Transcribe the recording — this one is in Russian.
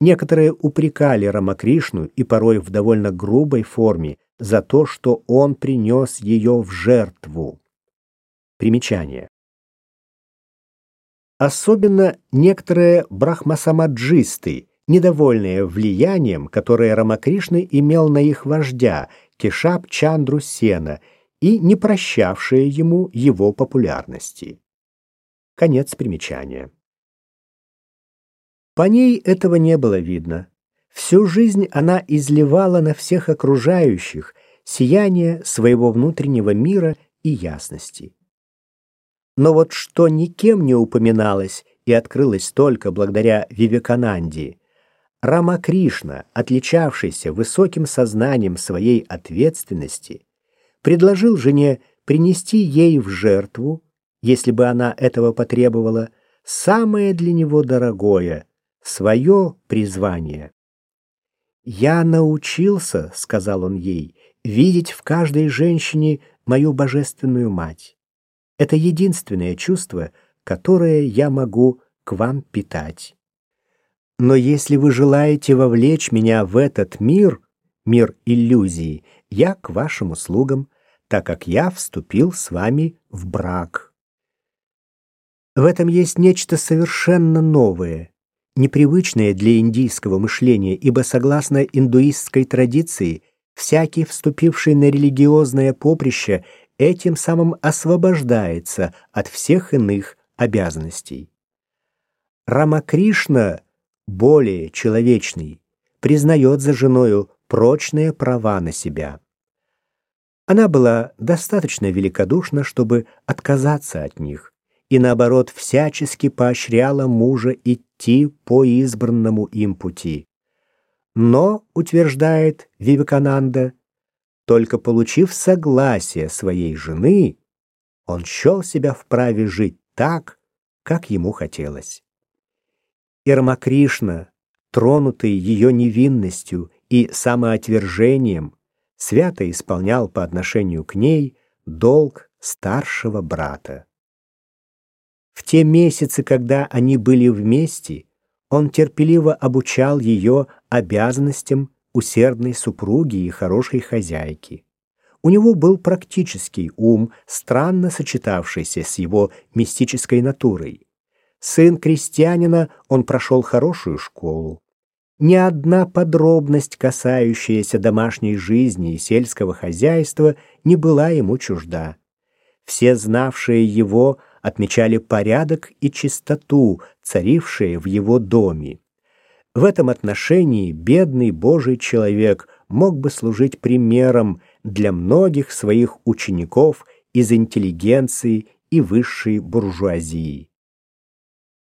Некоторые упрекали Рамакришну и порой в довольно грубой форме за то, что он принес ее в жертву. Примечание. Особенно некоторые брахмасамаджисты, недовольные влиянием, которое Рамакришна имел на их вождя, Кешап Чандру Сена, и не прощавшие ему его популярности. Конец примечания. По ней этого не было видно. Всю жизнь она изливала на всех окружающих сияние своего внутреннего мира и ясности. Но вот что никем не упоминалось и открылось только благодаря Вивекананде, Рамакришна, отличавшийся высоким сознанием своей ответственности, предложил жене принести ей в жертву, если бы она этого потребовала, самое для него дорогое — свое призвание. «Я научился, — сказал он ей, — видеть в каждой женщине мою божественную мать. Это единственное чувство, которое я могу к вам питать. Но если вы желаете вовлечь меня в этот мир, мир иллюзий, я к вашим услугам, так как я вступил с вами в брак. В этом есть нечто совершенно новое, непривычное для индийского мышления, ибо согласно индуистской традиции, всякий, вступивший на религиозное поприще, этим самым освобождается от всех иных обязанностей. Рамакришна, более человечный, признает за женою прочные права на себя. Она была достаточно великодушна, чтобы отказаться от них, и наоборот всячески поощряла мужа идти по избранному им пути. Но, утверждает Вивекананда, только получив согласие своей жены, он счел себя вправе жить так, как ему хотелось. Ирмакришна, тронутый ее невинностью и самоотвержением, свято исполнял по отношению к ней долг старшего брата. В те месяцы, когда они были вместе, он терпеливо обучал ее обязанностям усердной супруги и хорошей хозяйки. У него был практический ум, странно сочетавшийся с его мистической натурой. Сын крестьянина, он прошел хорошую школу. Ни одна подробность, касающаяся домашней жизни и сельского хозяйства, не была ему чужда. Все знавшие его отмечали порядок и чистоту, царившие в его доме. В этом отношении бедный Божий человек мог бы служить примером для многих своих учеников из интеллигенции и высшей буржуазии.